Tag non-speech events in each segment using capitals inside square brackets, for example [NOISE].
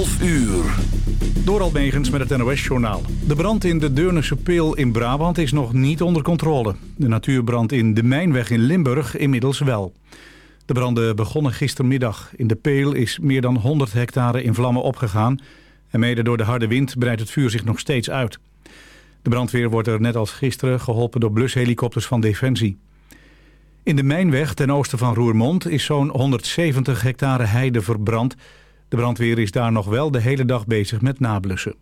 12 uur. Door Almegens met het NOS-journaal. De brand in de Deurnische Peel in Brabant is nog niet onder controle. De natuurbrand in de Mijnweg in Limburg inmiddels wel. De branden begonnen gistermiddag. In de Peel is meer dan 100 hectare in vlammen opgegaan... en mede door de harde wind breidt het vuur zich nog steeds uit. De brandweer wordt er net als gisteren geholpen door blushelikopters van Defensie. In de Mijnweg ten oosten van Roermond is zo'n 170 hectare heide verbrand... De brandweer is daar nog wel de hele dag bezig met nablussen.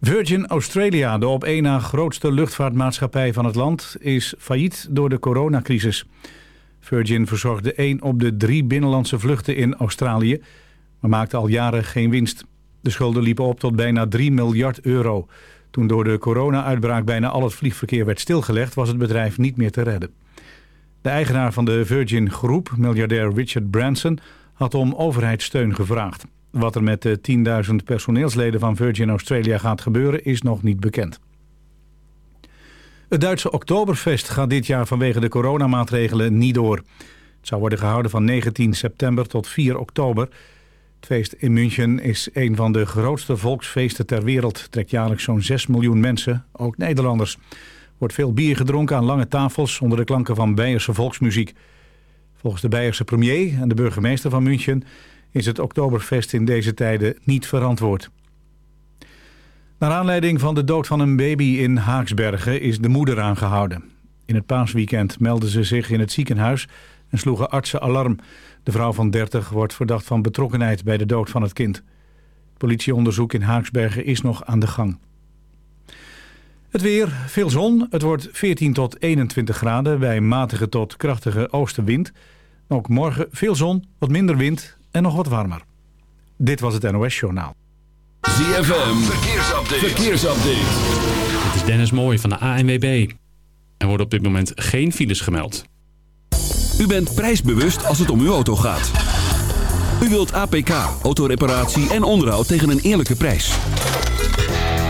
Virgin Australia, de op één na grootste luchtvaartmaatschappij van het land, is failliet door de coronacrisis. Virgin verzorgde één op de drie binnenlandse vluchten in Australië, maar maakte al jaren geen winst. De schulden liepen op tot bijna 3 miljard euro. Toen door de corona-uitbraak bijna al het vliegverkeer werd stilgelegd, was het bedrijf niet meer te redden. De eigenaar van de Virgin Groep, miljardair Richard Branson, had om overheidssteun gevraagd. Wat er met de 10.000 personeelsleden van Virgin Australia gaat gebeuren is nog niet bekend. Het Duitse Oktoberfest gaat dit jaar vanwege de coronamaatregelen niet door. Het zou worden gehouden van 19 september tot 4 oktober. Het feest in München is een van de grootste volksfeesten ter wereld. trekt jaarlijks zo'n 6 miljoen mensen, ook Nederlanders. Er wordt veel bier gedronken aan lange tafels onder de klanken van Beierse volksmuziek. Volgens de Beierse premier en de burgemeester van München is het Oktoberfest in deze tijden niet verantwoord. Naar aanleiding van de dood van een baby in Haaksbergen is de moeder aangehouden. In het paasweekend meldde ze zich in het ziekenhuis en sloegen artsen alarm. De vrouw van 30 wordt verdacht van betrokkenheid bij de dood van het kind. Politieonderzoek in Haaksbergen is nog aan de gang. Het weer, veel zon. Het wordt 14 tot 21 graden bij matige tot krachtige oostenwind. Ook morgen veel zon, wat minder wind en nog wat warmer. Dit was het NOS Journaal. ZFM, verkeersupdate. verkeersupdate. Het is Dennis Mooij van de ANWB. Er worden op dit moment geen files gemeld. U bent prijsbewust als het om uw auto gaat. U wilt APK, autoreparatie en onderhoud tegen een eerlijke prijs.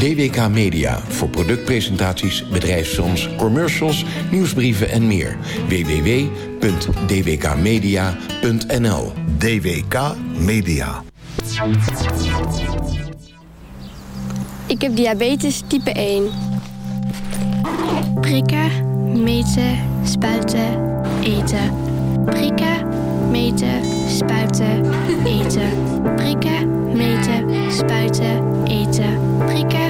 DWK Media, voor productpresentaties, bedrijfsfilms, commercials, nieuwsbrieven en meer. www.dwkmedia.nl DWK Media. Ik heb diabetes type 1. Prikken, meten, spuiten, eten. Prikken, meten, spuiten, eten. Prikken, meten, spuiten, eten. Prikken,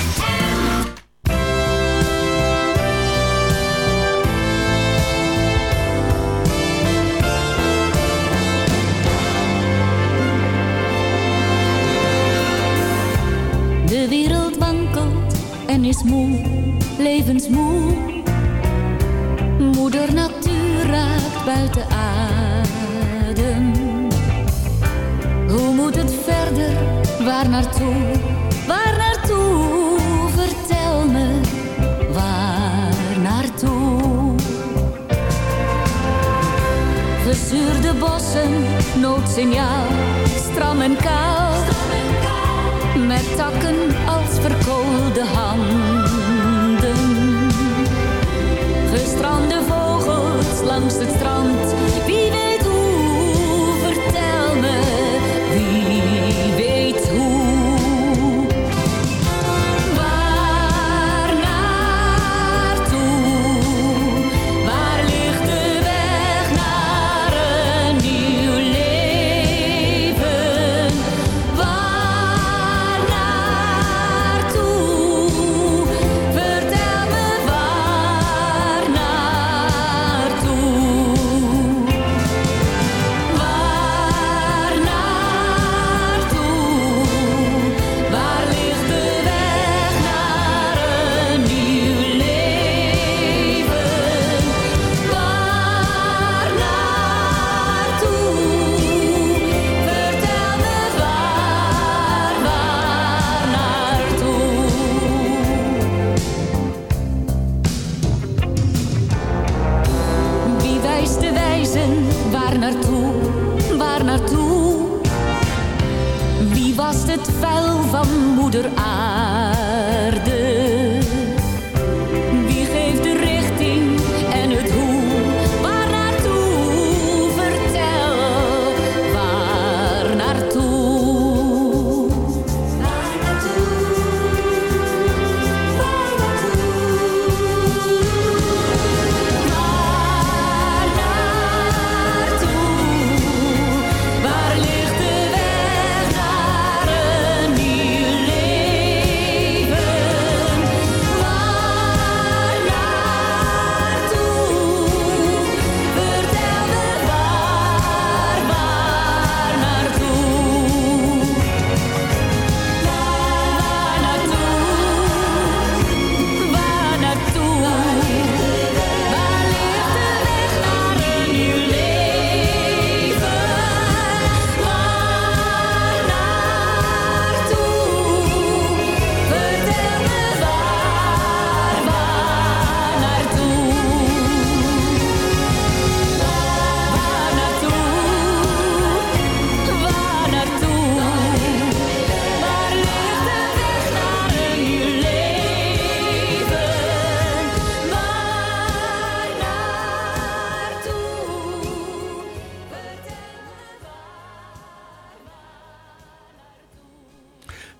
en is moe, levensmoe. Moeder natuur raakt buiten adem. Hoe moet het verder? Waar naartoe? Waar naartoe? Vertel me, waar naartoe? Verzuurde bossen, noodsignaal, stram en kaal. Met takken als verkoolde handen. Langs het strand.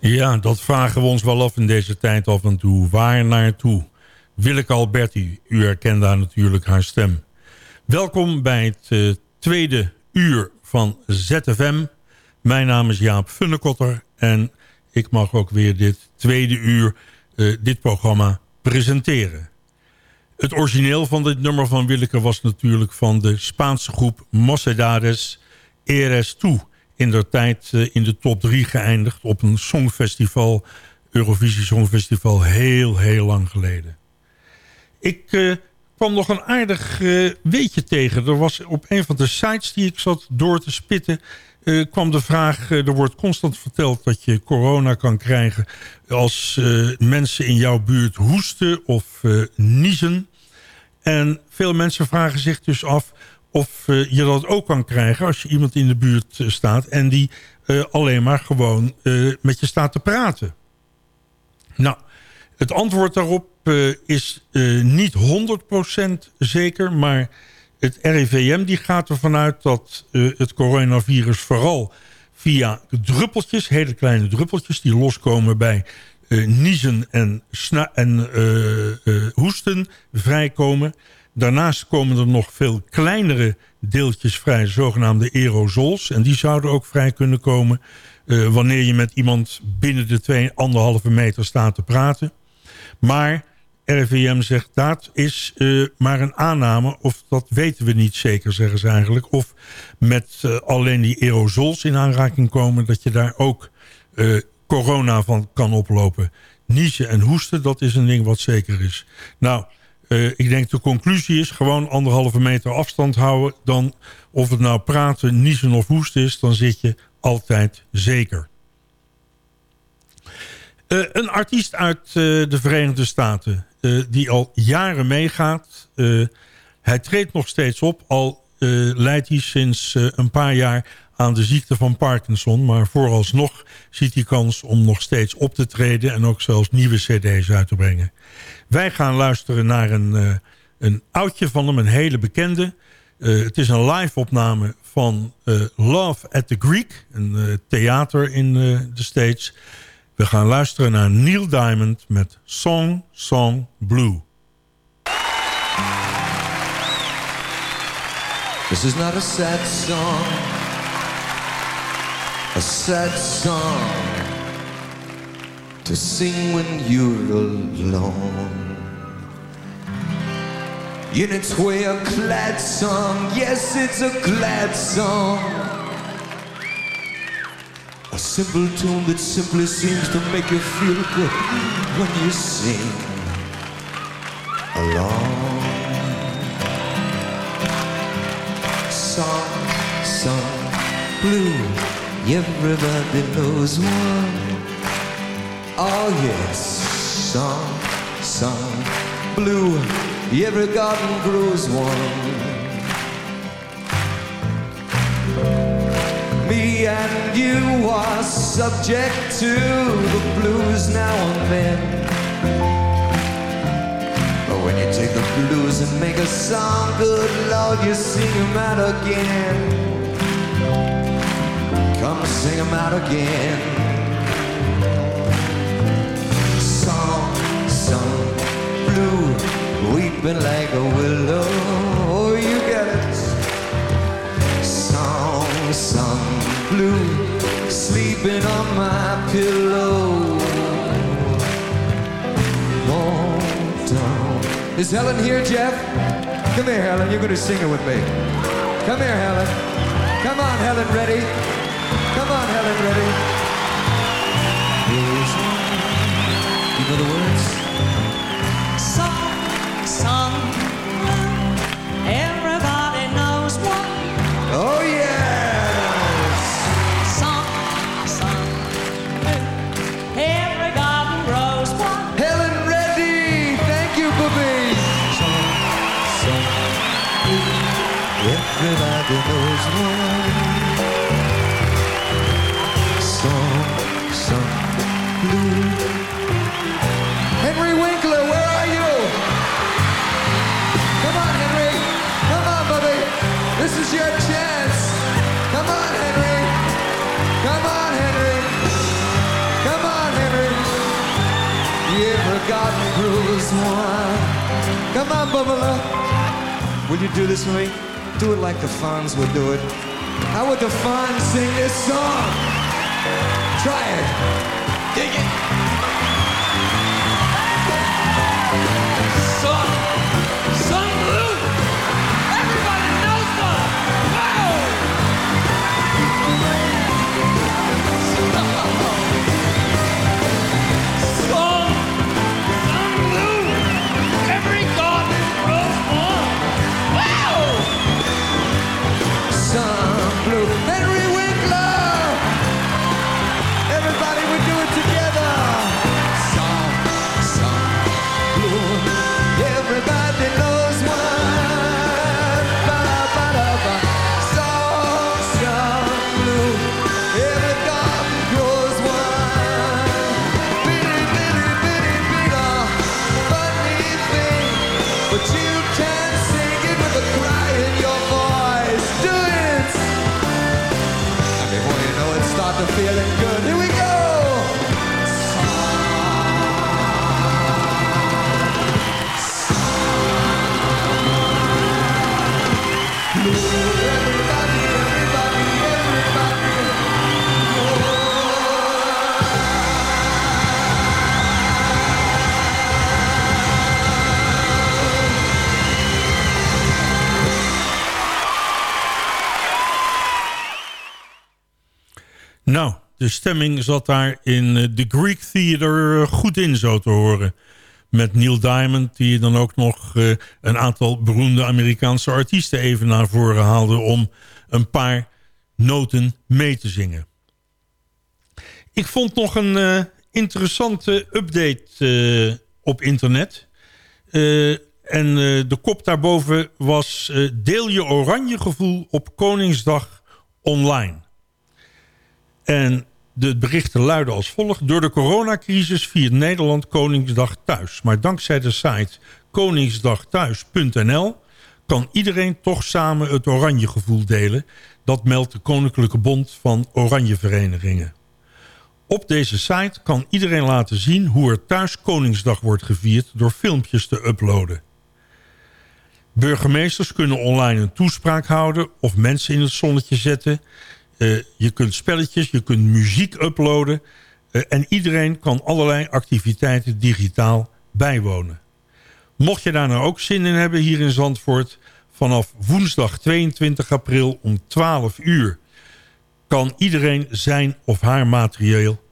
Ja, dat vragen we ons wel af in deze tijd af en toe. Waar naartoe? Willeke Alberti, u herkent daar natuurlijk haar stem. Welkom bij het eh, tweede uur van ZFM. Mijn naam is Jaap Funnekotter en ik mag ook weer dit tweede uur eh, dit programma presenteren. Het origineel van dit nummer van Willeke was natuurlijk van de Spaanse groep Mocedades Eres Tu. In der tijd eh, in de top 3 geëindigd op een songfestival, Eurovisie Songfestival, heel, heel lang geleden. Ik eh, kwam nog een aardig eh, weetje tegen. Er was op een van de sites die ik zat door te spitten... kwam de vraag, er wordt constant verteld dat je corona kan krijgen... als mensen in jouw buurt hoesten of niezen. En veel mensen vragen zich dus af of eh, je dat ook kan krijgen... als je iemand in de buurt eh, staat en die eh, alleen maar gewoon met je staat te praten. Nou, het antwoord daarop is niet 100% zeker, maar het RIVM die gaat ervan uit dat het coronavirus vooral via druppeltjes, hele kleine druppeltjes die loskomen bij eh, niezen en, en hoesten vrijkomen. Daarnaast komen er nog veel kleinere deeltjes vrij, zogenaamde aerosols. En die zouden ook vrij kunnen komen eh, wanneer je met iemand binnen de 2,5 meter staat te praten. Maar RIVM zegt dat is eh, maar een aanname of dat weten we niet zeker, zeggen ze eigenlijk. Of met eh, alleen die aerosols in aanraking komen dat je daar ook corona van kan oplopen. Niezen en hoesten, dat is een ding wat zeker is. Nou, eh, ik denk de conclusie is gewoon anderhalve meter afstand houden. Dan of het nou praten, niezen of hoesten is, dan zit je altijd zeker. Eh, een artiest uit eh, de Verenigde Staten die al jaren meegaat. Hij treedt nog steeds op, al leidt hij sinds een paar jaar aan de ziekte van Parkinson. Maar vooralsnog ziet hij kans om nog steeds op te treden... en ook zelfs nieuwe cd's uit te brengen. Wij gaan luisteren naar een, eh, een oudje van hem, een hele bekende. Eh, het is een live-opname van eh, Love at the Greek, een theater in de States. We gaan luisteren naar Neil Diamond met Song, Song, Blue. This is not a sad song, a sad song to sing when you're alone. In its way, a glad song, yes, it's a glad song. A simple tune that simply seems to make you feel good when you sing along. song, song, blue. Everybody knows one. Oh yes, song, song, blue. Every garden grows one. Me and you are subject to the blues now and then. But when you take the blues and make a song, good Lord, you sing them out again. Come sing them out again. Song, song, blue, weeping like a willow. Oh, you get it. Song, song, blue, sleeping on my pillow. Down. Is Helen here, Jeff? Come here, Helen. You're going to sing it with me. Come here, Helen. Come on, Helen. Ready? Come on, Bubba. Will you do this for me? Do it like the Fonz would do it. How would the Fonz sing this song? Try it. De stemming zat daar in eh, de Greek Theater goed in, zo te horen. Met Neil Diamond, die dan ook nog eh, een aantal beroemde Amerikaanse artiesten even naar voren haalde... om een paar noten mee te zingen. Ik vond nog een eh, interessante update eh, op internet. Eh, En eh, de kop daarboven was... eh, deel je oranje gevoel op Koningsdag online. En de berichten luiden als volgt. Door de coronacrisis viert Nederland Koningsdag thuis. Maar dankzij de site koningsdagthuis.nl... kan iedereen toch samen het oranje gevoel delen. Dat meldt de Koninklijke Bond van Oranjeverenigingen. Op deze site kan iedereen laten zien hoe er thuis Koningsdag wordt gevierd... door filmpjes te uploaden. Burgemeesters kunnen online een toespraak houden... of mensen in het zonnetje zetten. Eh, je kunt spelletjes, je kunt muziek uploaden... eh, en iedereen kan allerlei activiteiten digitaal bijwonen. Mocht je daar nou ook zin in hebben hier in Zandvoort... vanaf woensdag 22 april om 12 uur... kan iedereen zijn of haar materieel,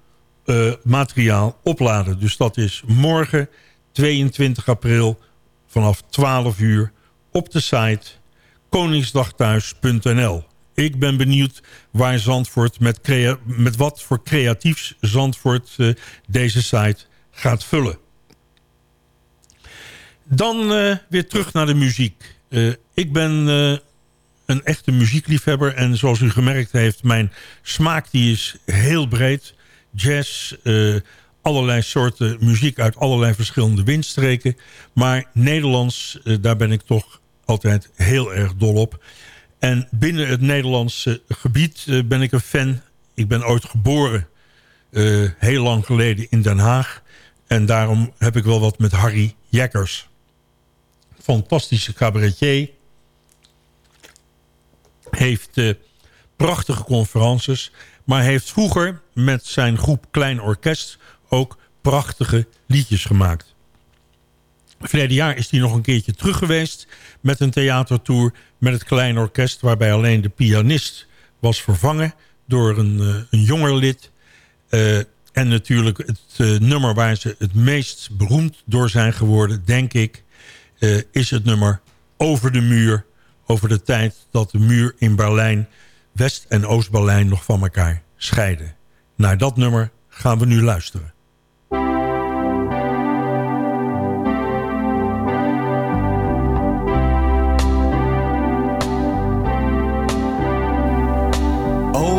eh, materiaal opladen. Dus dat is morgen 22 april vanaf 12 uur op de site koningsdagthuis.nl. Ik ben benieuwd waar Zandvoort met, wat voor creatiefs Zandvoort eh, deze site gaat vullen. Dan eh, weer terug naar de muziek. Eh, ik ben een echte muziekliefhebber. En zoals u gemerkt heeft, mijn smaak die is heel breed. Jazz, allerlei soorten muziek uit allerlei verschillende windstreken. Maar Nederlands, daar ben ik toch altijd heel erg dol op. En binnen het Nederlandse gebied eh, ben ik een fan. Ik ben ooit geboren, eh, heel lang geleden in Den Haag. En daarom heb ik wel wat met Harry Jekkers. Fantastische cabaretier. Heeft eh, prachtige conferences. Maar heeft vroeger met zijn groep Klein Orkest ook prachtige liedjes gemaakt. Verleden jaar is hij nog een keertje terug geweest met een theatertour met het Klein Orkest... waarbij alleen de pianist was vervangen door een, eh, een jonger lid. Eh, en natuurlijk het eh, nummer waar ze het meest beroemd door zijn geworden, denk ik... is het nummer Over de Muur. Over de tijd dat de muur in Berlijn, West- en Oost-Berlijn nog van elkaar scheiden. Naar dat nummer gaan we nu luisteren.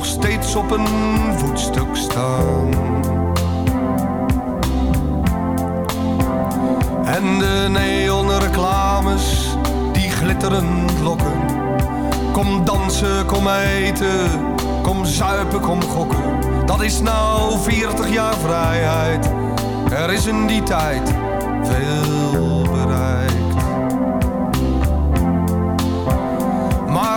nog steeds op een voetstuk staan. En de neonreclames die glitterend lokken. Kom dansen, kom eten, kom zuipen, kom gokken. Dat is nou 40 jaar vrijheid. Er is in die tijd veel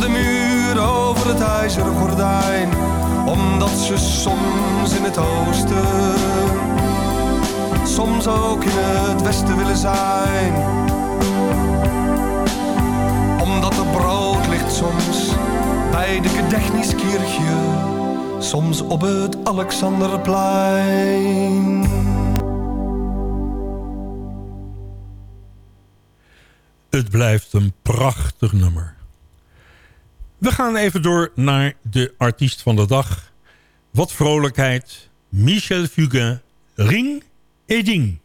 De muur, over het ijzeren gordijn, omdat ze soms in het oosten, soms ook in het westen willen zijn. Omdat er brood ligt soms bij de Gedächtniskirche, soms op het Alexanderplein. Het blijft een prachtig nummer. We gaan even door naar de artiest van de dag. Wat vrolijkheid. Michel Fugain. Ring et ding.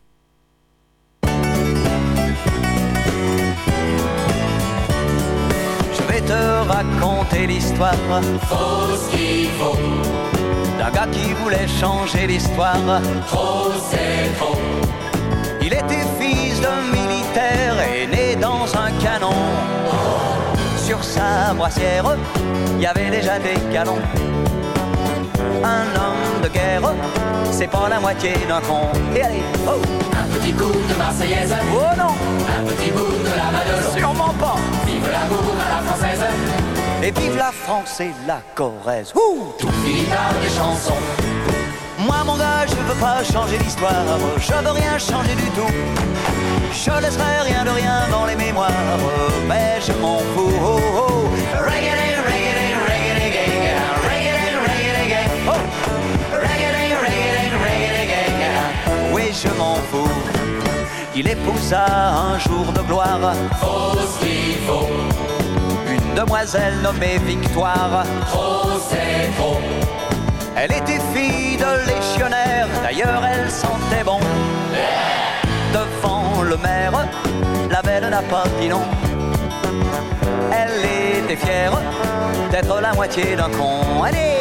Je vais te raconter l'histoire Faut ce qu'il faut, d'un gars qui voulait changer l'histoire. trop c'est trop. Il était fils de militaire et né dans un canon. Sur sa brassière, il y avait déjà des canons. Un homme de guerre, c'est pas la moitié d'un con. Et allez, oh Un petit coup de Marseillaise, Oh non, un petit bout de la Madelon. sûrement pas Vive l'amour à la française, Et vive la France et la Corrèze Ouh tout finit par des chansons. Moi mon gars, je veux pas changer l'histoire, je veux rien changer du tout. Je laisserai rien de rien dans les mémoires, mais je m'en fous. Oh, oh. Reggae, reggae, reggae. Reggae. Oh. Reggae, reggae, gang. Oui, je m'en fous. Il épousa un jour de gloire Faut ce qu'il faut, une demoiselle nommée Victoire. trop c'est trop. Elle était fille de légionnaire, d'ailleurs elle sentait bon. Le maire, la belle n'a pas dit non. Elle était fière d'être la moitié d'un con. Allez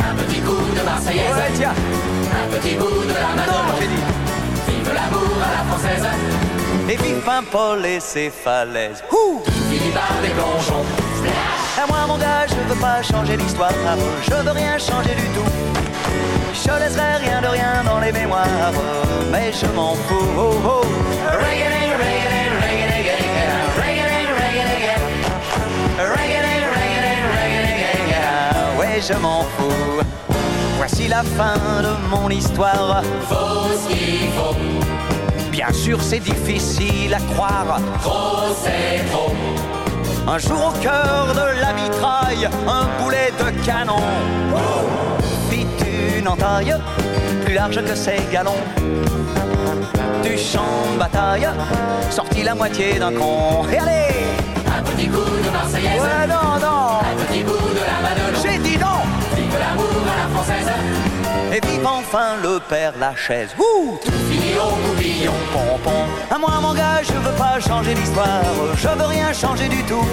Un petit coup de Marseillaise, Ouais, tiens un petit bout de la Non, j'ai dit Vive l'amour à la française, Et vive Paul et ses falaises. Ouh par des plongeons. À moi mon gars, je veux pas changer l'histoire, je veux rien changer du tout. Je laisserai rien de rien dans les mémoires, mais je m'en fous. Oh, oh. Ouais, je m'en fous. Voici la fin de mon histoire. Faut ce qu'il faut, Bien sûr, c'est difficile à croire. trop c'est trop. Un jour au cœur de la mitraille, un boulet de canon fit une entaille plus large que ses galons. Du champ de bataille sortit la moitié d'un con. Et allez Un petit coup de Marseillaise, Ouais, non, non un petit bout de la Madelon. J'ai dit non Vive l'amour à la française, Et vive enfin le père Lachaise. Ouh tout finit au boubillon. pompon. À moi, mon gars, je veux pas changer l'histoire. Je veux rien changer du tout.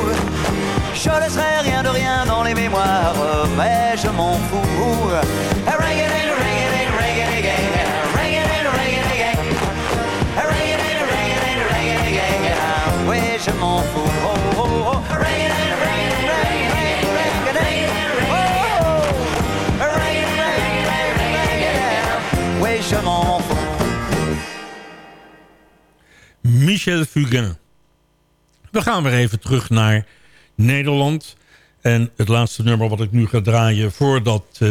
Je laisserai rien de rien dans les mémoires, mais je m'en fous. Je m'en fous. Oh. Michel Fugain. We gaan weer even terug naar Nederland. En het laatste nummer wat ik nu ga draaien... voordat eh,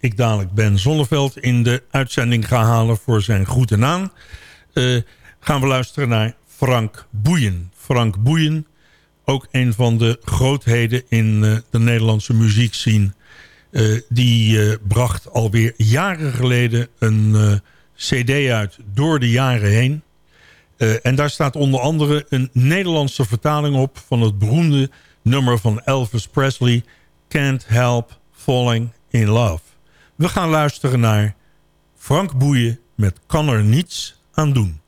ik dadelijk Ben Zonneveld in de uitzending ga halen... voor zijn groeten aan... eh, gaan we luisteren naar Frank Boeien. Frank Boeien, ook een van de grootheden in eh, de Nederlandse muziekscene... Die bracht alweer jaren geleden een cd uit door de jaren heen... Uh, en daar staat onder andere een Nederlandse vertaling op... van het beroemde nummer van Elvis Presley... Can't Help Falling in Love. We gaan luisteren naar Frank Boeien met Kan er niets aan doen.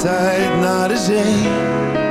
Altijd naar de zee.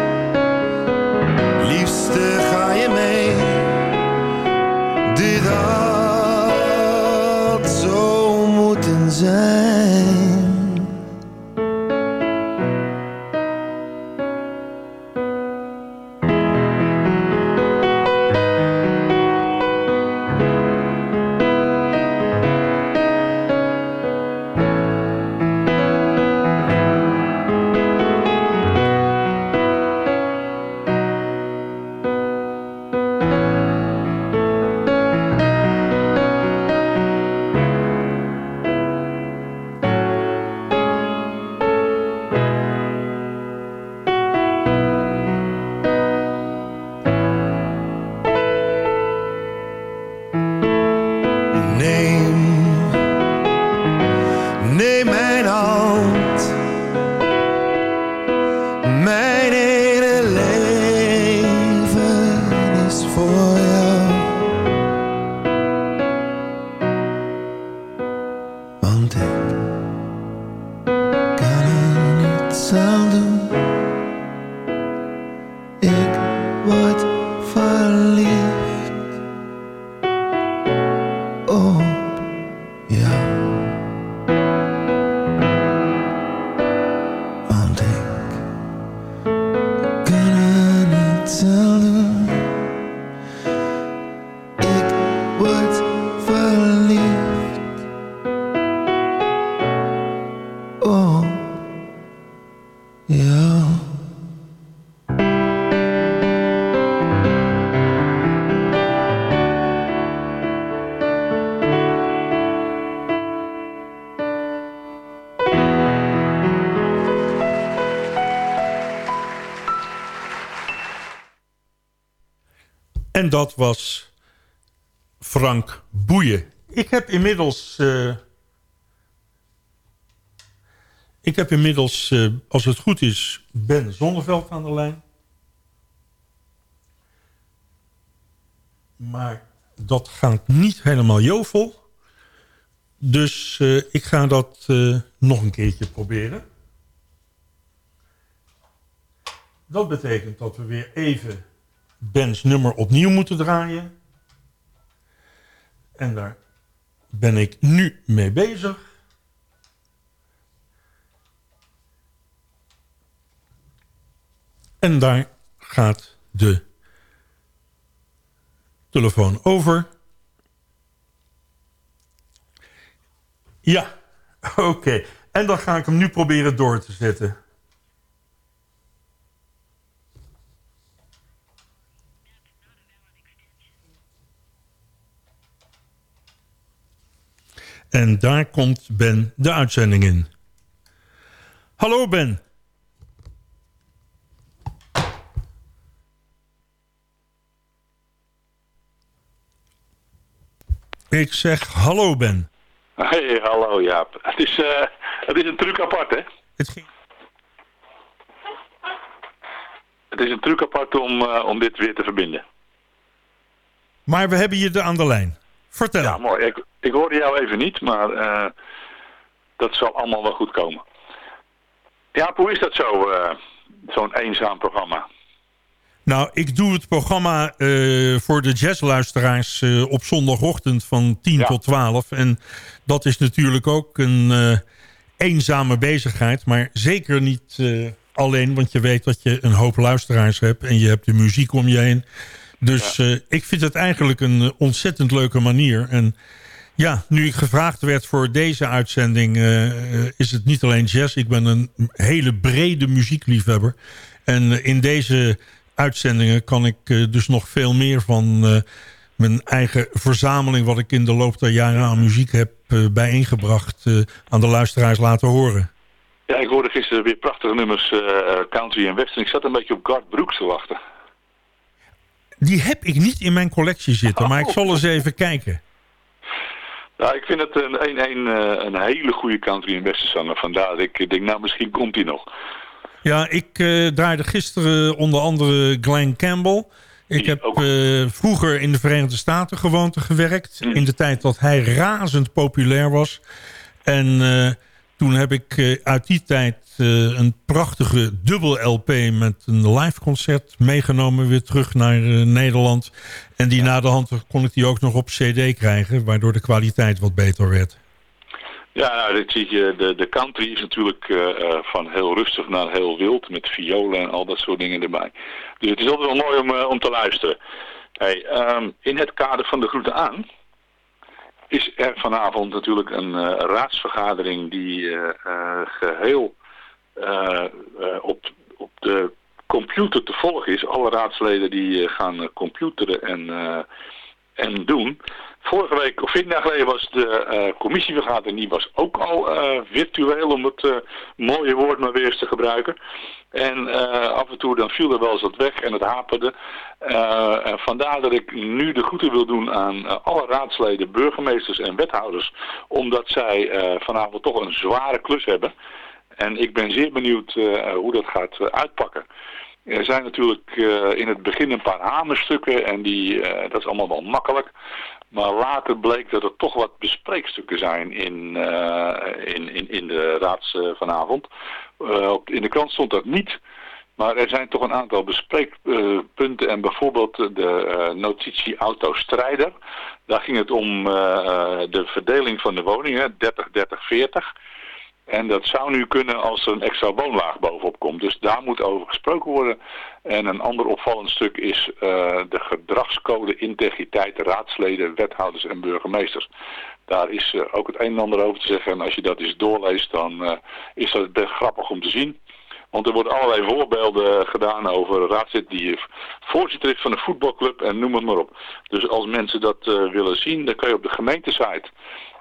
En dat was Frank Boeien. Ik heb inmiddels... eh, ik heb inmiddels, eh, als het goed is, Ben Zonneveld aan de lijn. Maar dat gaat niet helemaal jovel. Dus eh, ik ga dat nog een keertje proberen. Dat betekent dat we weer even Ben's nummer opnieuw moeten draaien. En daar ben ik nu mee bezig. En daar gaat de telefoon over. Ja, [LAUGHS] oké. En dan ga ik hem nu proberen door te zetten. En daar komt Ben de uitzending in. Hallo Ben. Ik zeg hallo Ben. Hey, hallo Jaap. Het is, eh, het is een truc apart, hè? Het ging... Het is een truc apart om, eh, om dit weer te verbinden. Maar we hebben je er aan de lijn. Vertel. Ja, mooi. Ik, ik hoorde jou even niet, maar eh, dat zal allemaal wel goed komen. Jaap, hoe is dat zo? eh, zo'n eenzaam programma. Nou, ik doe het programma eh, voor de jazzluisteraars op zondagochtend van 10 tot 12. En dat is natuurlijk ook een eenzame bezigheid. Maar zeker niet alleen, want je weet dat je een hoop luisteraars hebt. En je hebt de muziek om je heen. Dus eh, ik vind het eigenlijk een eh, ontzettend leuke manier. En ja, nu ik gevraagd werd voor deze uitzending... eh, is het niet alleen jazz. Ik ben een hele brede muziekliefhebber. En in deze uitzendingen kan ik dus nog veel meer van mijn eigen verzameling... wat ik in de loop der jaren aan muziek heb bijeengebracht... aan de luisteraars laten horen. Ja, ik hoorde gisteren weer prachtige nummers eh, country en western. Ik zat een beetje op Garth Brooks te wachten. Die heb ik niet in mijn collectie zitten, maar ik zal eens even kijken. Ja, ik vind het een, een, een, eh, een hele goede country en western zanger. Vandaar dat ik denk, nou misschien komt hij nog. Ja, ik eh, draaide gisteren onder andere Glenn Campbell. Ik heb eh, vroeger in de Verenigde Staten gewoond en gewerkt. In de tijd dat hij razend populair was. En toen heb ik eh, uit die tijd eh, een prachtige dubbel LP met een live concert meegenomen weer terug naar eh, Nederland. En die na de hand kon ik die ook nog op cd krijgen, waardoor de kwaliteit wat beter werd. Ja, nou, dit zie je, de, de country is natuurlijk van heel rustig naar heel wild. Met violen en al dat soort dingen erbij. Dus het is altijd wel mooi om, om te luisteren. Hey, ehm, in het kader van de groeten aan is er vanavond natuurlijk een eh, raadsvergadering die eh, eh, geheel eh, eh, op, op de computer te volgen is. Alle raadsleden die gaan computeren en, en doen. Vorige week, of 14 dagen geleden, was de eh, commissievergadering, die was ook al eh, virtueel, om het eh, mooie woord maar weer eens te gebruiken. En af en toe dan viel er wel eens wat weg en het haperde. Vandaar dat ik nu de groeten wil doen aan alle raadsleden, burgemeesters en wethouders. Omdat zij vanavond toch een zware klus hebben. En ik ben zeer benieuwd hoe dat gaat uitpakken. Er zijn natuurlijk eh, in het begin een paar hamerstukken en die, eh, dat is allemaal wel makkelijk. Maar later bleek dat er toch wat bespreekstukken zijn in, eh, in, in, in de raads vanavond. In de krant stond dat niet. Maar er zijn toch een aantal bespreekpunten en bijvoorbeeld de notitie autostrijder. Daar ging het om de verdeling van de woningen, 30-30-40. En dat zou nu kunnen als er een extra woonlaag bovenop komt. Dus daar moet over gesproken worden. En een ander opvallend stuk is eh, de gedragscode integriteit raadsleden, wethouders en burgemeesters. Daar is eh, ook het een en ander over te zeggen. En als je dat eens doorleest, dan eh, is dat grappig om te zien. Want er worden allerlei voorbeelden gedaan over raadslid die voorzitter is van een voetbalclub en noem het maar op. Dus als mensen dat willen zien, dan kan je op de gemeentesite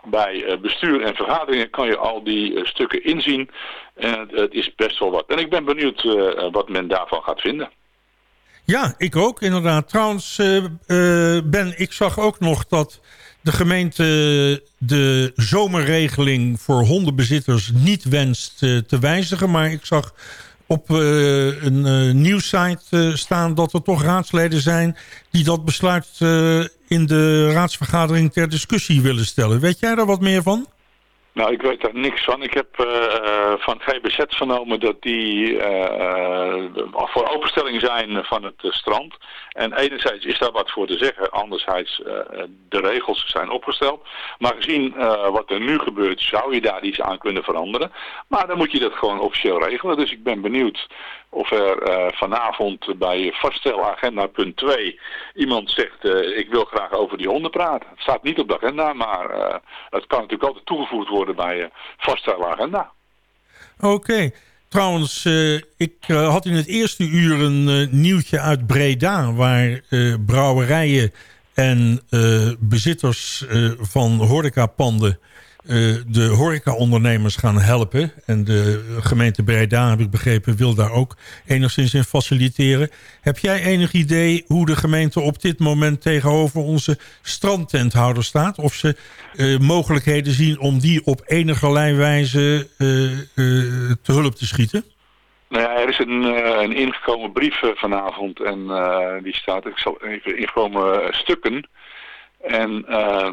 bij eh, bestuur en vergaderingen kan je al die eh, stukken inzien. En het, is best wel wat. En ik ben benieuwd eh, wat men daarvan gaat vinden. Ja, ik ook inderdaad. Trouwens, Ben, ik zag ook nog dat de gemeente de zomerregeling voor hondenbezitters niet wenst te wijzigen. Maar ik zag op eh, een eh, nieuwssite eh, staan dat er toch raadsleden zijn... die dat besluit in de raadsvergadering ter discussie willen stellen. Weet jij daar wat meer van? Nou, ik weet daar niks van. Ik heb eh, van GBZ vernomen dat die eh, voor openstelling zijn van het strand. En enerzijds is daar wat voor te zeggen, anderzijds de regels zijn opgesteld. Maar gezien wat er nu gebeurt, zou je daar iets aan kunnen veranderen. Maar dan moet je dat gewoon officieel regelen. Dus ik ben benieuwd of er eh, vanavond bij vaststelagenda punt 2 iemand zegt, eh, ik wil graag over die honden praten. Het staat niet op de agenda, maar eh, het kan natuurlijk altijd toegevoegd worden bij uh, vaststelagenda. Oké. Trouwens, ik had in het eerste uur een nieuwtje uit Breda... waar brouwerijen en bezitters van horecapanden... de horecaondernemers gaan helpen. En de gemeente Breda, heb ik begrepen, wil daar ook enigszins in faciliteren. Heb jij enig idee hoe de gemeente op dit moment tegenover onze strandtenthouder staat? Of ze eh, mogelijkheden zien om die op enige wijze eh, eh, te hulp te schieten? Nou ja, er is een, eh, een ingekomen brief eh, vanavond en eh, die staat, ik zal even ingekomen eh, stukken. En eh,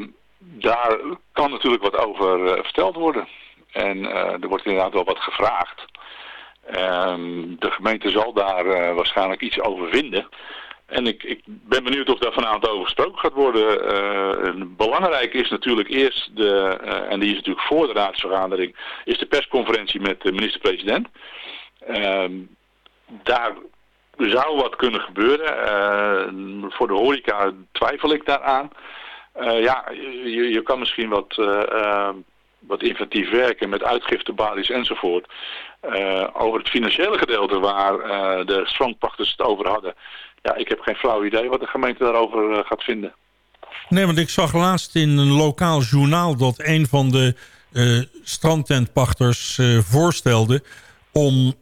daar kan natuurlijk wat over eh, verteld worden. En eh, er wordt inderdaad wel wat gevraagd. Ehm, de gemeente zal daar eh, waarschijnlijk iets over vinden. En ik, ik ben benieuwd of daar vanavond over gesproken gaat worden. En belangrijk is natuurlijk eerst, de, en die is natuurlijk voor de raadsvergadering, is de persconferentie met de minister-president. Ehm, daar zou wat kunnen gebeuren. Voor de horeca twijfel ik daaraan. Eh, ja, je, je kan misschien wat, eh, eh, wat inventief werken met uitgiftebalies enzovoort. Eh, over het financiële gedeelte waar de strandpachters het over hadden. Ja, ik heb geen flauw idee wat de gemeente daarover gaat vinden. Nee, want ik zag laatst in een lokaal journaal... dat een van de strandtentpachters voorstelde om...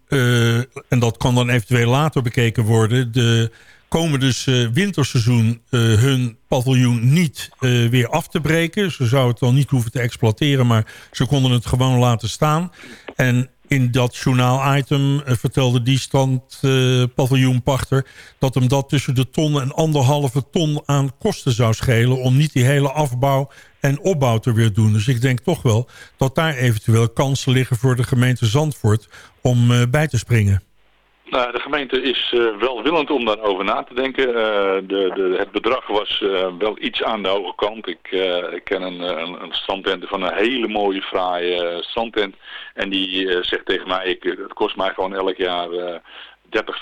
en dat kan dan eventueel later bekeken worden... de komende dus, eh, winterseizoen eh, hun paviljoen niet eh, weer af te breken. Ze zouden het dan niet hoeven te exploiteren... maar ze konden het gewoon laten staan. En in dat journaal-item vertelde die strandpaviljoenpachter... dat hem dat tussen de ton en anderhalve ton aan kosten zou schelen... om niet die hele afbouw en opbouw te weer doen. Dus ik denk toch wel dat daar eventueel kansen liggen... voor de gemeente Zandvoort om bij te springen. Nou, de gemeente is eh, welwillend om daarover na te denken. Eh, de, de, het bedrag was eh, wel iets aan de hoge kant. Ik, ik ken een, een, een van een hele mooie, fraaie strandtent. En die zegt tegen mij, ik, het kost mij gewoon elk jaar eh 30,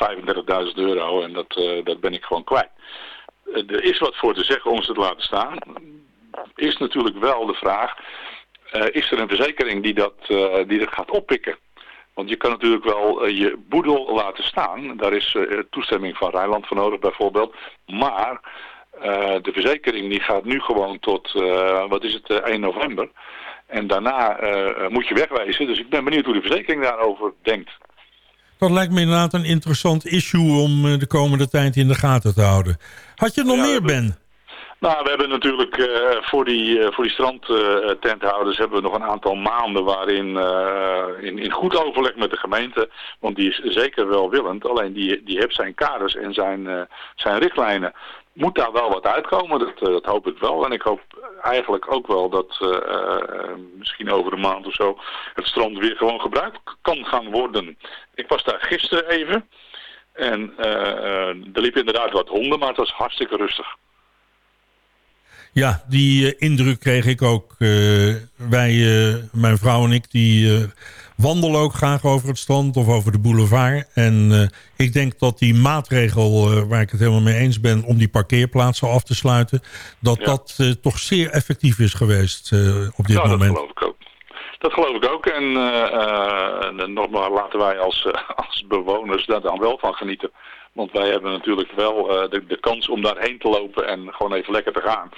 35.000 euro. En dat, dat ben ik gewoon kwijt. Er is wat voor te zeggen om ze te laten staan. Is natuurlijk wel de vraag, is er een verzekering die dat, die dat gaat oppikken? Want je kan natuurlijk wel eh, je boedel laten staan. Daar is eh, toestemming van Rijnland voor nodig bijvoorbeeld. Maar eh, de verzekering die gaat nu gewoon tot, wat is het, eh, 1 november. En daarna moet je wegwezen. Dus ik ben benieuwd hoe de verzekering daarover denkt. Dat lijkt me inderdaad een interessant issue om de komende tijd in de gaten te houden. Had je nog meer, Ben? Nou, we hebben natuurlijk eh, voor die, eh, voor die strandtenthouders hebben we nog een aantal maanden waarin eh, in, in goed overleg met de gemeente, want die is zeker welwillend, alleen die, die heeft zijn kaders en zijn, eh, zijn richtlijnen. Moet daar wel wat uitkomen, dat, eh, dat hoop ik wel. En ik hoop eigenlijk ook wel dat eh, eh, misschien over een maand of zo het strand weer gewoon gebruikt kan gaan worden. Ik was daar gisteren even en eh, eh, er liepen inderdaad wat honden, maar het was hartstikke rustig. Ja, die eh, indruk kreeg ik ook. Eh, wij, eh, mijn vrouw en ik, die wandelen ook graag over het strand of over de boulevard. En ik denk dat die maatregel, waar ik het helemaal mee eens ben... om die parkeerplaatsen af te sluiten... dat Ja. dat toch zeer effectief is geweest op dit Ja, dat moment. geloof ik ook. Dat geloof ik ook. En uh, nogmaals laten wij als, uh, als bewoners daar dan wel van genieten. Want wij hebben natuurlijk wel uh, de, de kans om daarheen te lopen en gewoon even lekker te gaan.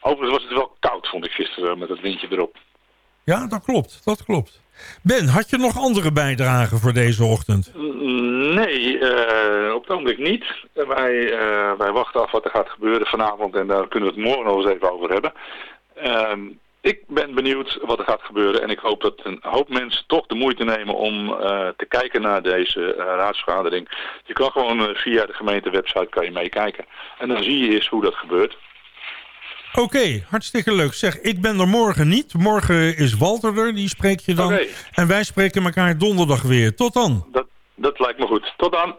Overigens was het wel koud, vond ik gisteren, met het windje erop. Ja, dat klopt. Dat klopt. Ben, had je nog andere bijdragen voor deze ochtend? Nee, uh, op het ogenblik niet. Wij, uh, wij wachten af wat er gaat gebeuren vanavond en daar kunnen we het morgen nog eens even over hebben. Uh, ik ben benieuwd wat er gaat gebeuren en ik hoop dat een hoop mensen toch de moeite nemen om uh, te kijken naar deze uh, raadsvergadering. Je kan gewoon uh, via de gemeentewebsite kan je meekijken en dan zie je eens hoe dat gebeurt. Oké, okay, hartstikke leuk. Zeg, ik ben er morgen niet. Morgen is Walter er, die spreek je dan. Okay. En wij spreken elkaar donderdag weer. Tot dan. Dat, dat lijkt me goed. Tot dan.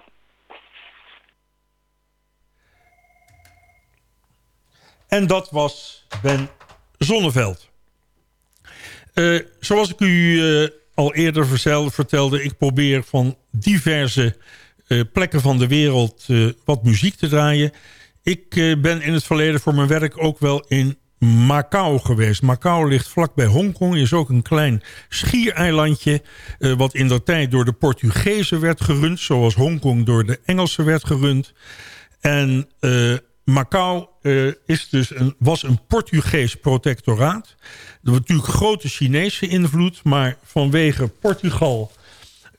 En dat was Ben Zonneveld. Uh, zoals ik u uh, al eerder vertelde, ik probeer van diverse uh, plekken van de wereld wat muziek te draaien. Ik ben in het verleden voor mijn werk ook wel in Macau geweest. Macau ligt vlakbij Hongkong, is ook een klein schiereilandje... wat in der tijd door de Portugezen werd gerund... zoals Hongkong door de Engelsen werd gerund. En Macau uh, is dus een, was een Portugees protectoraat. Er was natuurlijk grote Chinese invloed... maar vanwege Portugal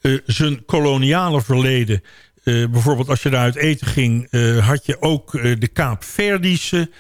uh, zijn koloniale verleden... Uh, bijvoorbeeld als je daar uit eten ging... had je ook de Kaapverdische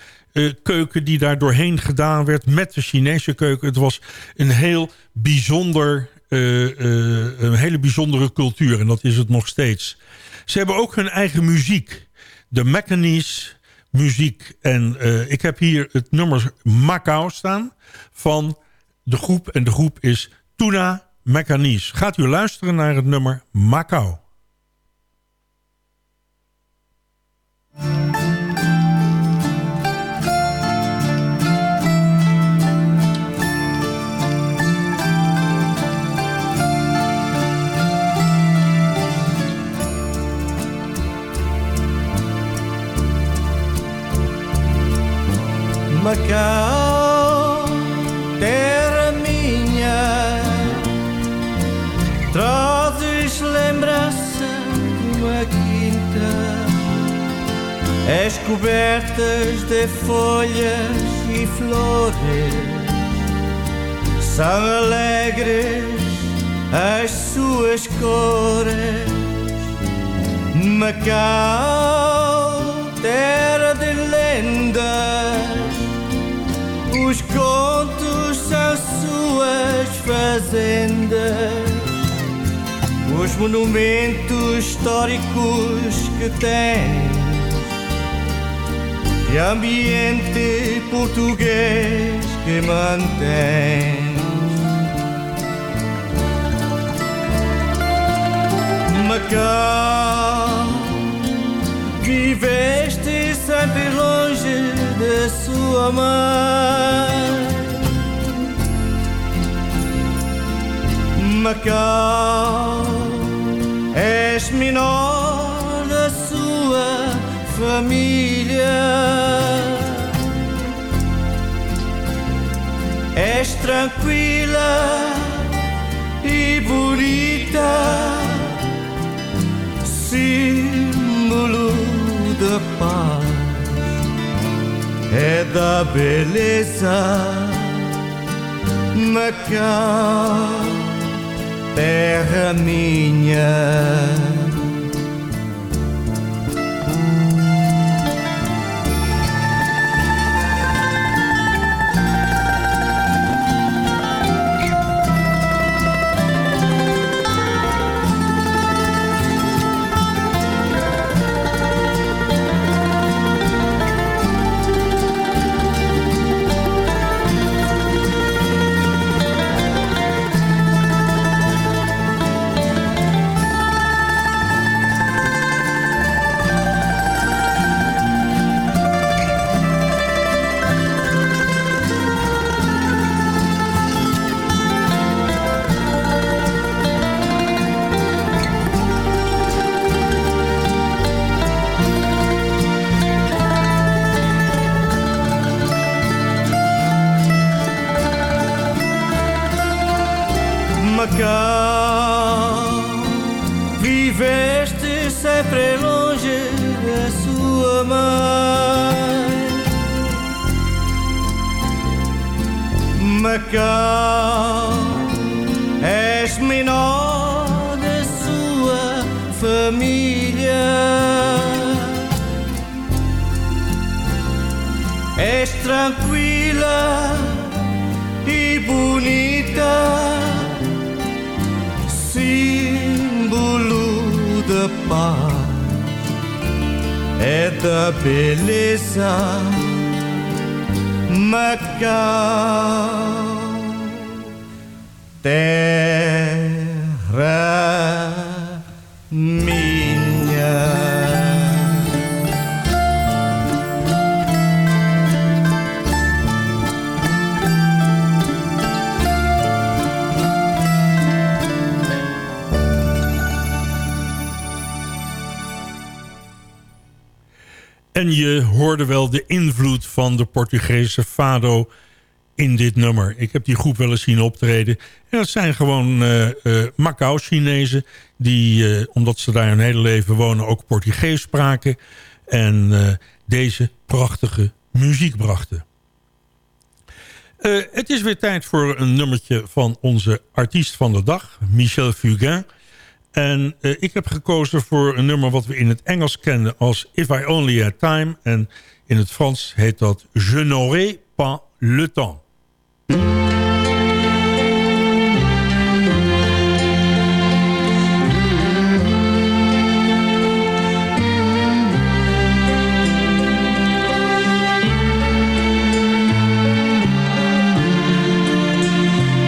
keuken die daar doorheen gedaan werd... met de Chinese keuken. Het was een heel bijzonder... een hele bijzondere cultuur en dat is het nog steeds. Ze hebben ook hun eigen muziek. De Macanese muziek. En uh, ik heb hier het nummer Macau staan van de groep. En de groep is Tuna Macanies. Gaat u luisteren naar het nummer Macau. Macau, terra minha, trazes lembrança de uma quinta, as cobertas de folhas e flores, são alegres as suas cores. Macau, terra de lendas os contos são suas fazendas, os monumentos históricos que tem, e ambiente português que mantém. Macau, sua mãe. Macau, és menor da sua família. És tranquila e bonita, símbolo da paz é da beleza Macau, terra minha. Macau, és menor da sua família. És tranquila e bonita símbolo da paz, é da beleza, Macau, terra minha. En je hoorde wel de invloed van de Portugese fado in dit nummer. Ik heb die groep wel eens zien optreden. En dat zijn gewoon uh, uh, Macau-Chinezen... die, uh, omdat ze daar hun hele leven wonen, ook Portugees spraken... en deze prachtige muziek brachten. het is weer tijd voor een nummertje van onze artiest van de dag, Michel Fugain... En uh, ik heb gekozen voor een nummer wat we in het Engels kennen als If I Only Had Time. En in het Frans heet dat Je n'aurai pas le temps.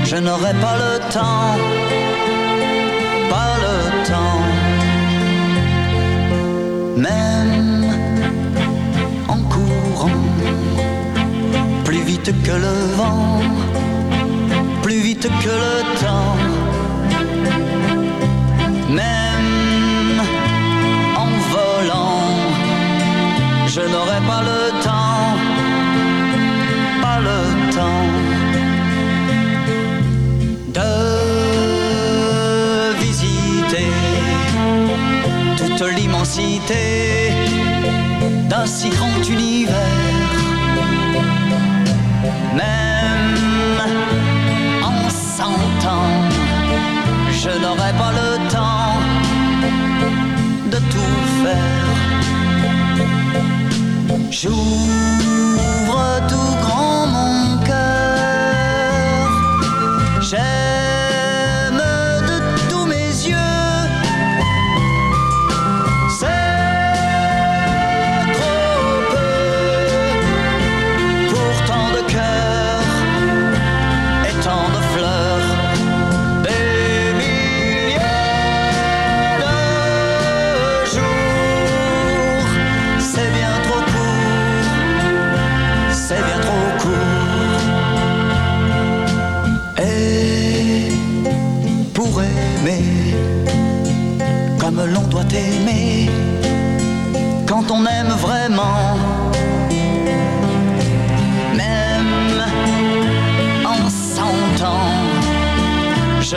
Je n'aurai pas le temps, que le vent, plus vite que le temps, même en volant, je n'aurai pas le temps, pas le temps de visiter toute l'immensité d'un si grand univers. Même en cent ans, je n'aurai pas le temps de tout faire. J'ouvre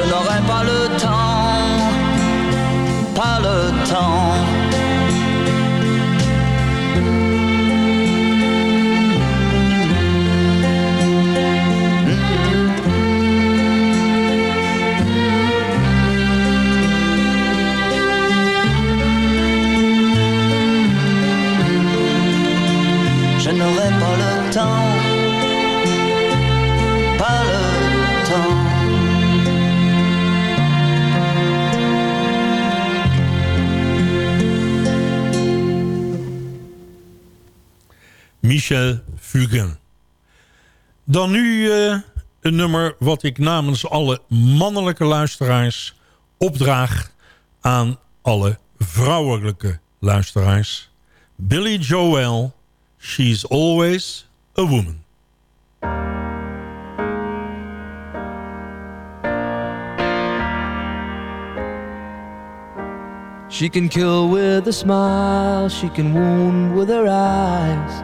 je n'aurai pas le Michel. Dan nu eh, een nummer wat ik namens alle mannelijke luisteraars opdraag aan alle vrouwelijke luisteraars. Billy Joel, She's Always a Woman. She can kill with a smile, she can wound with her eyes,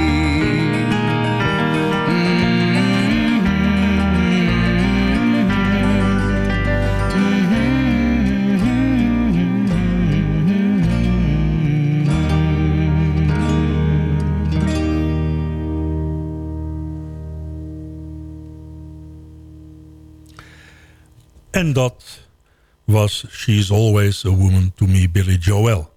En dat was She's Always a Woman to Me, Billy Joel.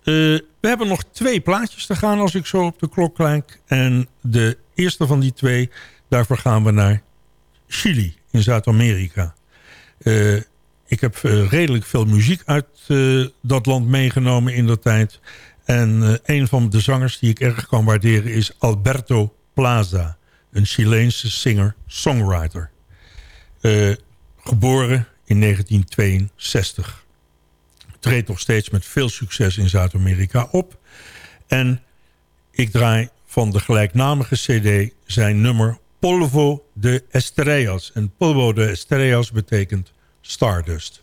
Eh, we hebben nog twee plaatjes te gaan als ik zo op de klok kijk. En de eerste van die twee, daarvoor gaan we naar Chili in Zuid-Amerika. Eh, ik heb eh, redelijk veel muziek uit dat land meegenomen in dat tijd. En een van de zangers die ik erg kan waarderen is Alberto Plaza. Een Chileense singer-songwriter. Geboren in 1962. Treedt nog steeds met veel succes in Zuid-Amerika op. En ik draai van de gelijknamige cd zijn nummer Polvo de Estrellas. En Polvo de Estrellas betekent Stardust.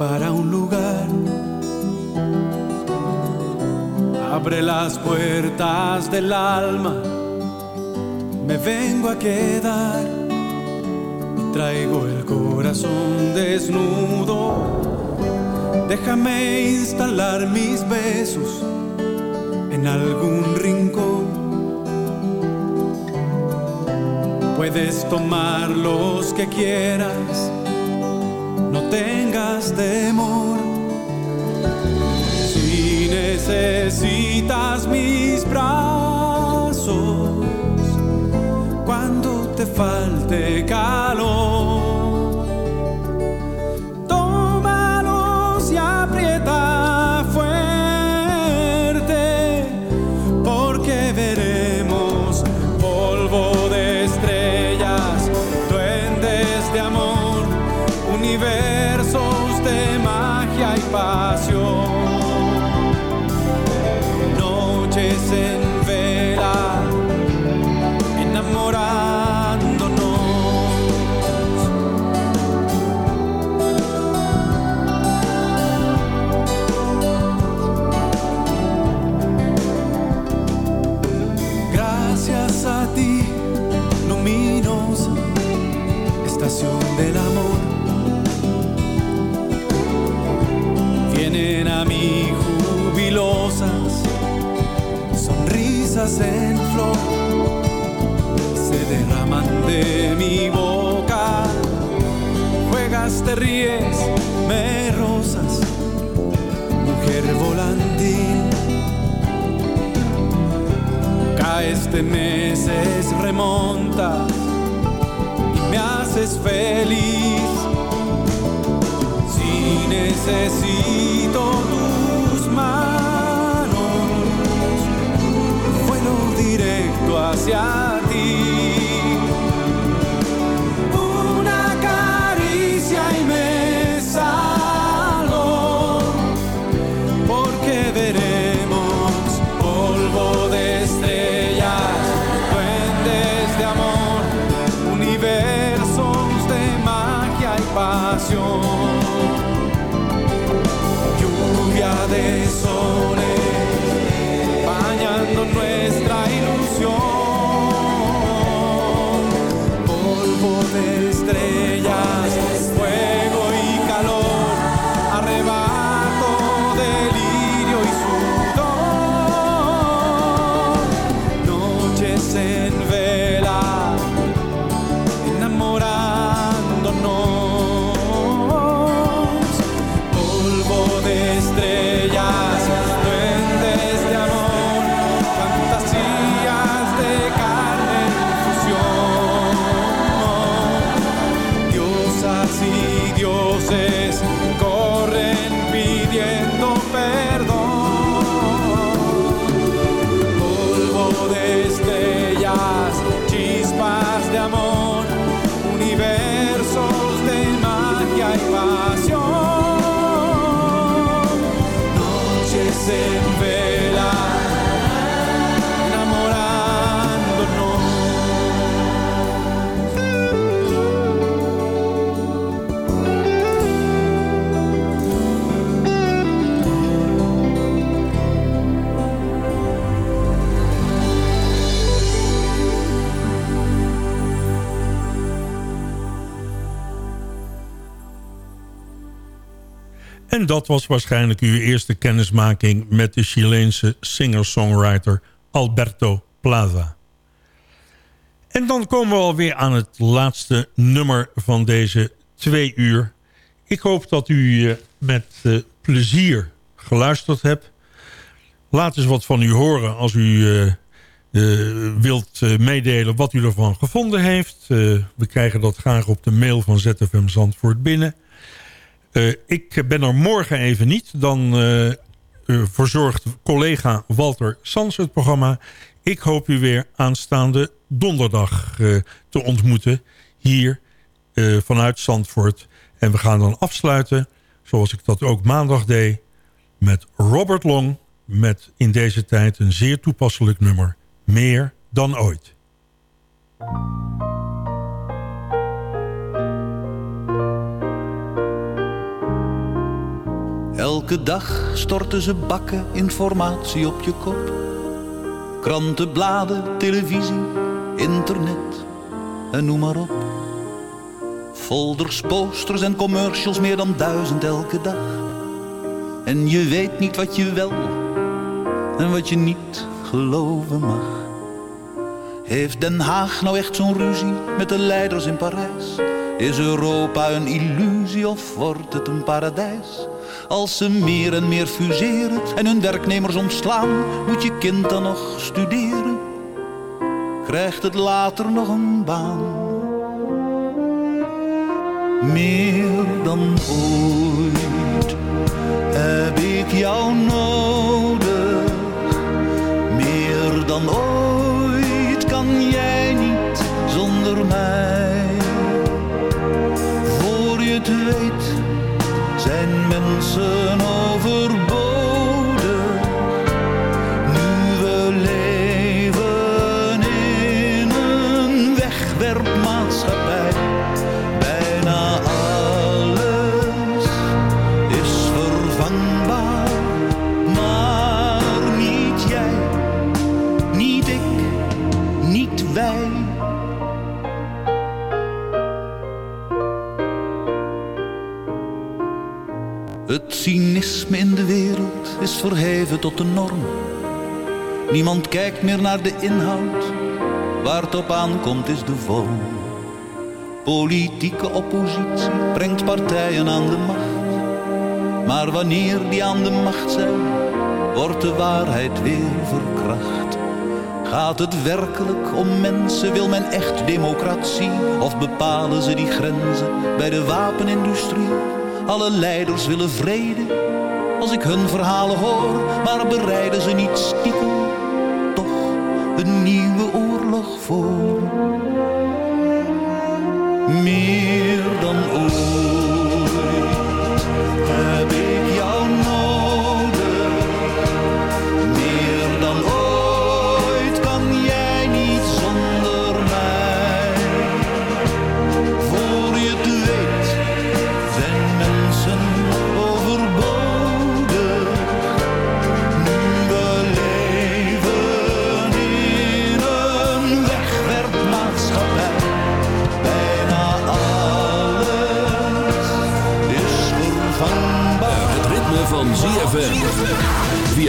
Prepara un lugar, abre las puertas del alma, me vengo a quedar y traigo el corazón desnudo. Déjame instalar mis besos en algún rincón. Puedes tomar los que quieras, no Si necesitas mis brazos, cuando te falte calor, en flor, se derraman de mi boca. Juegas, te ríes, me rozas, mujer volantil. Caes de meses, remontas y me haces feliz. Si necesito hacia ti. Una caricia y me salvo, porque veremos polvo de estrellas, duendes de amor, universos de magia y pasión. Lluvia de soles, dat was waarschijnlijk uw eerste kennismaking met de Chileense singer-songwriter Alberto Plaza. En dan komen we alweer aan het laatste nummer van deze twee uur. Ik hoop dat u eh, met eh, plezier geluisterd hebt. Laat eens wat van u horen als u eh, wilt meedelen wat u ervan gevonden heeft. We krijgen dat graag op de mail van ZFM Zandvoort binnen. Eh, ik ben er morgen even niet. Dan eh, verzorgt collega Walter Sans het programma. Ik hoop u weer aanstaande donderdag te ontmoeten. Hier vanuit Zandvoort. En we gaan dan afsluiten, zoals ik dat ook maandag deed... met Robert Long. Met in deze tijd een zeer toepasselijk nummer. Meer dan ooit. Elke dag storten ze bakken informatie op je kop. Kranten, bladen, televisie, internet en noem maar op. Folders, posters en commercials, meer dan duizend elke dag. En je weet niet wat je wel en wat je niet geloven mag. Heeft Den Haag nou echt zo'n ruzie met de leiders in Parijs? Is Europa een illusie of wordt het een paradijs? Als ze meer en meer fuseren en hun werknemers ontslaan, moet je kind dan nog studeren? Krijgt het later nog een baan? Meer dan ooit heb ik jou nodig. Meer dan ooit kan jij niet zonder mij. Weet zijn mensen overbodig. De norm. Niemand kijkt meer naar de inhoud, waar het op aankomt is de vorm. Politieke oppositie brengt partijen aan de macht. Maar wanneer die aan de macht zijn, wordt de waarheid weer verkracht. Gaat het werkelijk om mensen, wil men echt democratie? Of bepalen ze die grenzen bij de wapenindustrie? Alle leiders willen vrede, als ik hun verhalen hoor, maar bereiden ze niet stiekem toch een nieuwe